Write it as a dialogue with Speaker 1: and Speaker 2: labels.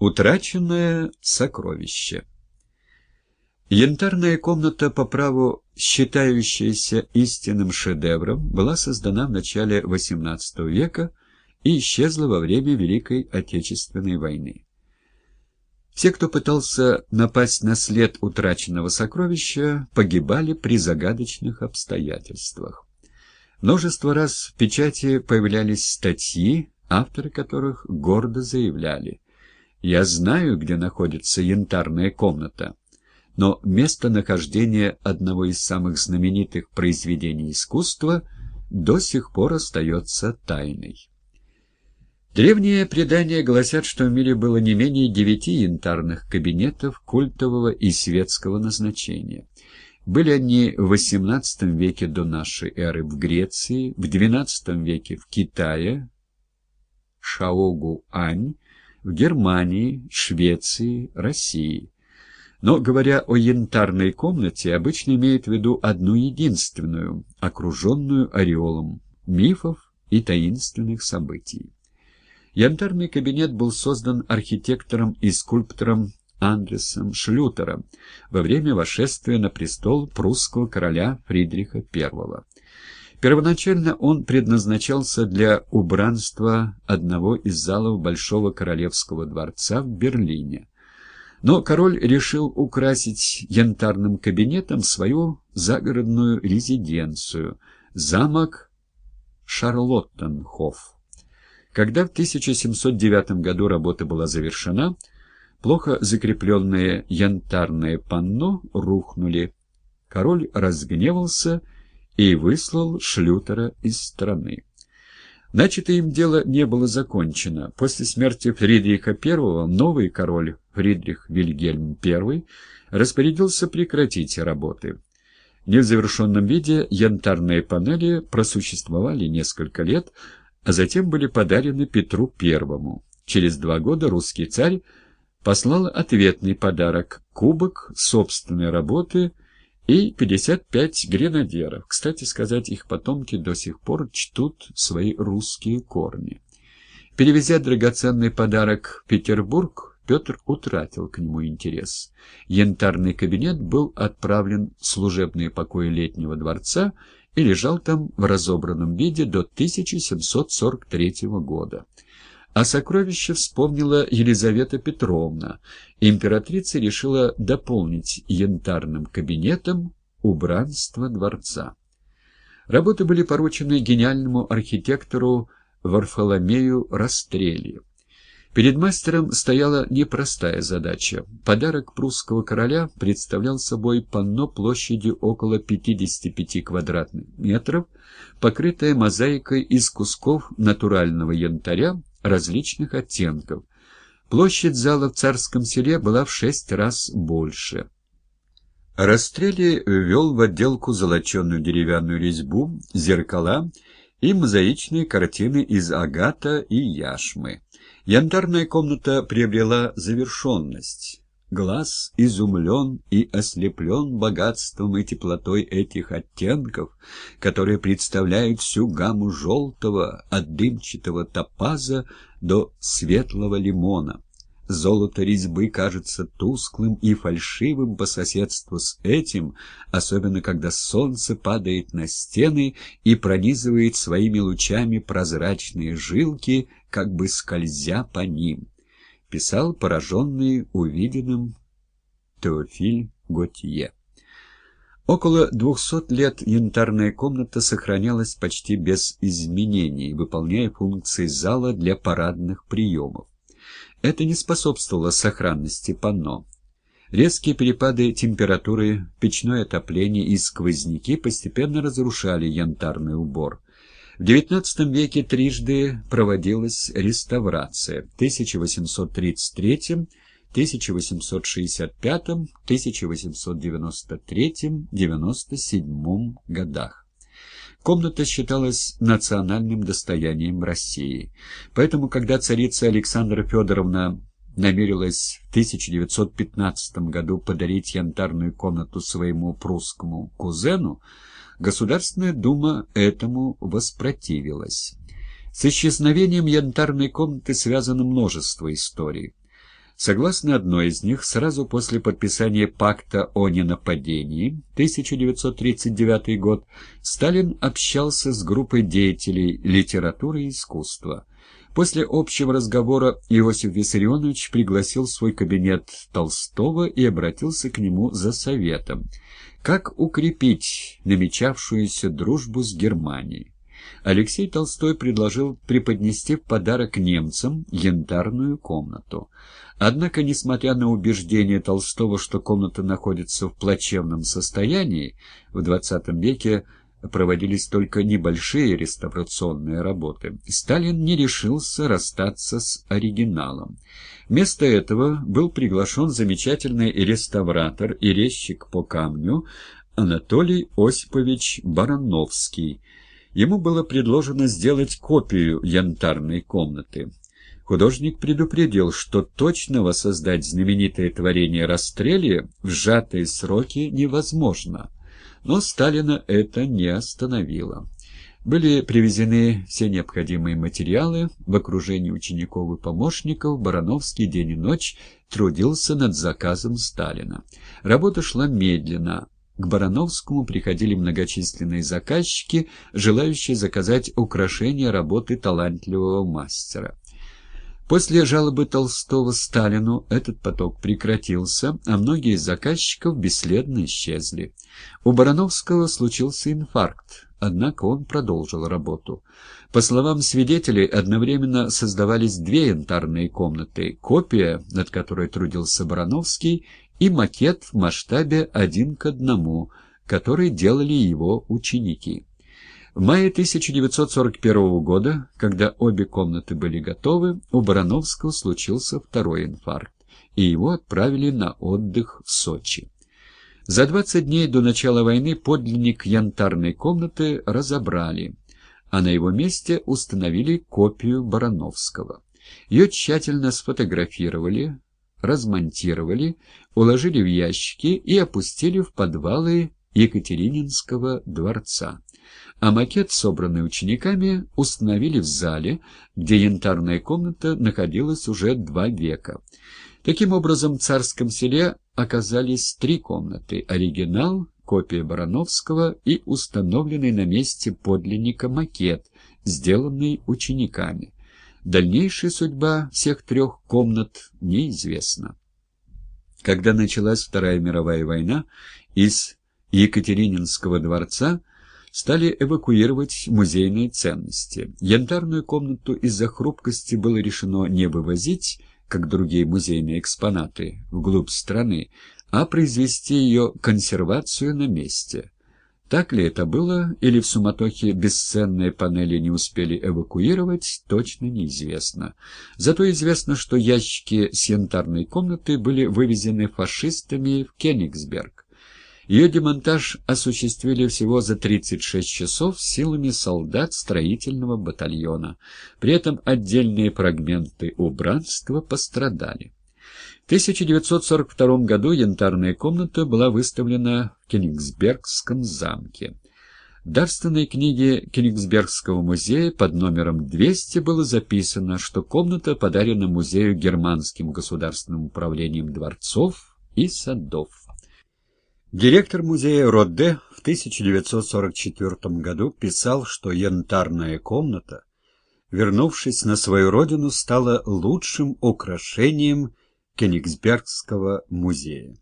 Speaker 1: Утраченное сокровище. Янтарная комната, по праву считающаяся истинным шедевром, была создана в начале XVIII века и исчезла во время Великой Отечественной войны. Все, кто пытался напасть на след утраченного сокровища, погибали при загадочных обстоятельствах. Множество раз в печати появлялись статьи, авторы которых гордо заявляли я знаю, где находится янтарная комната, но местонахождение одного из самых знаменитых произведений искусства до сих пор остается тайной. Древние предания гласят, что в мире было не менее девяти янтарных кабинетов культового и светского назначения. Были они в XVIII веке до нашей эры в Греции, в XII веке в Китае, Шаогу-Ань, в Германии, Швеции, России. Но, говоря о янтарной комнате, обычно имеет в виду одну единственную, окруженную ореолом мифов и таинственных событий. Янтарный кабинет был создан архитектором и скульптором Андресом Шлютером во время восшествия на престол прусского короля Фридриха I. Первоначально он предназначался для убранства одного из залов Большого Королевского дворца в Берлине. Но король решил украсить янтарным кабинетом свою загородную резиденцию – замок Шарлоттенхоф. Когда в 1709 году работа была завершена, плохо закрепленные янтарные панно рухнули. Король разгневался и и выслал Шлютера из страны. Начатое им дело не было закончено. После смерти Фридриха I новый король Фридрих Вильгельм I распорядился прекратить работы. В незавершенном виде янтарные панели просуществовали несколько лет, а затем были подарены Петру I. Через два года русский царь послал ответный подарок – кубок собственной работы – и 55 гренадеров. Кстати сказать, их потомки до сих пор чтут свои русские корни. Перевезя драгоценный подарок в Петербург, Петр утратил к нему интерес. Янтарный кабинет был отправлен в служебные покои летнего дворца и лежал там в разобранном виде до 1743 года. О сокровище вспомнила Елизавета Петровна. Императрица решила дополнить янтарным кабинетом убранство дворца. Работы были поручены гениальному архитектору Варфоломею Растрелли. Перед мастером стояла непростая задача. Подарок прусского короля представлял собой панно площадью около 55 квадратных метров, покрытое мозаикой из кусков натурального янтаря различных оттенков. Площадь зала в Царском селе была в шесть раз больше. Расстрели ввел в отделку золоченую деревянную резьбу, зеркала и мозаичные картины из агата и яшмы. Янтарная комната приобрела завершенность. Глаз изумлен и ослеплен богатством и теплотой этих оттенков, которые представляют всю гамму желтого, от дымчатого топаза до светлого лимона. Золото резьбы кажется тусклым и фальшивым по соседству с этим, особенно когда солнце падает на стены и пронизывает своими лучами прозрачные жилки, как бы скользя по ним писал пораженный увиденным Теофиль Готье. Около двухсот лет янтарная комната сохранялась почти без изменений, выполняя функции зала для парадных приемов. Это не способствовало сохранности панно. Резкие перепады температуры, печное отопление и сквозняки постепенно разрушали янтарный убор. В XIX веке трижды проводилась реставрация в 1833, 1865, 1893-97 годах. Комната считалась национальным достоянием России. Поэтому, когда царица Александра Федоровна намерилась в 1915 году подарить янтарную комнату своему прусскому кузену, Государственная дума этому воспротивилась. С исчезновением янтарной комнаты связано множество историй. Согласно одной из них, сразу после подписания пакта о ненападении, 1939 год, Сталин общался с группой деятелей литературы и искусства. После общего разговора Иосиф Виссарионович пригласил в свой кабинет Толстого и обратился к нему за советом. Как укрепить намечавшуюся дружбу с Германией? Алексей Толстой предложил преподнести в подарок немцам янтарную комнату. Однако, несмотря на убеждение Толстого, что комната находится в плачевном состоянии, в XX веке проводились только небольшие реставрационные работы, Сталин не решился расстаться с оригиналом. Вместо этого был приглашен замечательный реставратор и резчик по камню Анатолий Осипович Барановский. Ему было предложено сделать копию янтарной комнаты. Художник предупредил, что точно воссоздать знаменитое творение Расстрелья в сжатые сроки невозможно. Но Сталина это не остановило. Были привезены все необходимые материалы. В окружении учеников и помощников Барановский день и ночь трудился над заказом Сталина. Работа шла медленно. К Барановскому приходили многочисленные заказчики, желающие заказать украшения работы талантливого мастера. После жалобы Толстого Сталину этот поток прекратился, а многие из заказчиков бесследно исчезли. У Барановского случился инфаркт, однако он продолжил работу. По словам свидетелей, одновременно создавались две янтарные комнаты, копия, над которой трудился Барановский, и макет в масштабе один к одному, который делали его ученики. В мае 1941 года, когда обе комнаты были готовы, у Барановского случился второй инфаркт, и его отправили на отдых в Сочи. За 20 дней до начала войны подлинник янтарной комнаты разобрали, а на его месте установили копию Барановского. Ее тщательно сфотографировали, размонтировали, уложили в ящики и опустили в подвалы Екатерининского дворца а макет, собранный учениками, установили в зале, где янтарная комната находилась уже два века. Таким образом, в царском селе оказались три комнаты – оригинал, копия Барановского и установленный на месте подлинника макет, сделанный учениками. Дальнейшая судьба всех трех комнат неизвестна. Когда началась Вторая мировая война, из Екатерининского дворца – стали эвакуировать музейные ценности. Янтарную комнату из-за хрупкости было решено не вывозить, как другие музейные экспонаты, вглубь страны, а произвести ее консервацию на месте. Так ли это было, или в суматохе бесценные панели не успели эвакуировать, точно неизвестно. Зато известно, что ящики с янтарной комнаты были вывезены фашистами в Кенигсберг. Ее демонтаж осуществили всего за 36 часов силами солдат строительного батальона. При этом отдельные фрагменты убранства пострадали. В 1942 году янтарная комната была выставлена в Кенигсбергском замке. В дарственной книге Кенигсбергского музея под номером 200 было записано, что комната подарена музею германским государственным управлением дворцов и садов. Директор музея Родде в 1944 году писал, что янтарная комната, вернувшись на свою родину, стала лучшим украшением Кенигсбергского музея.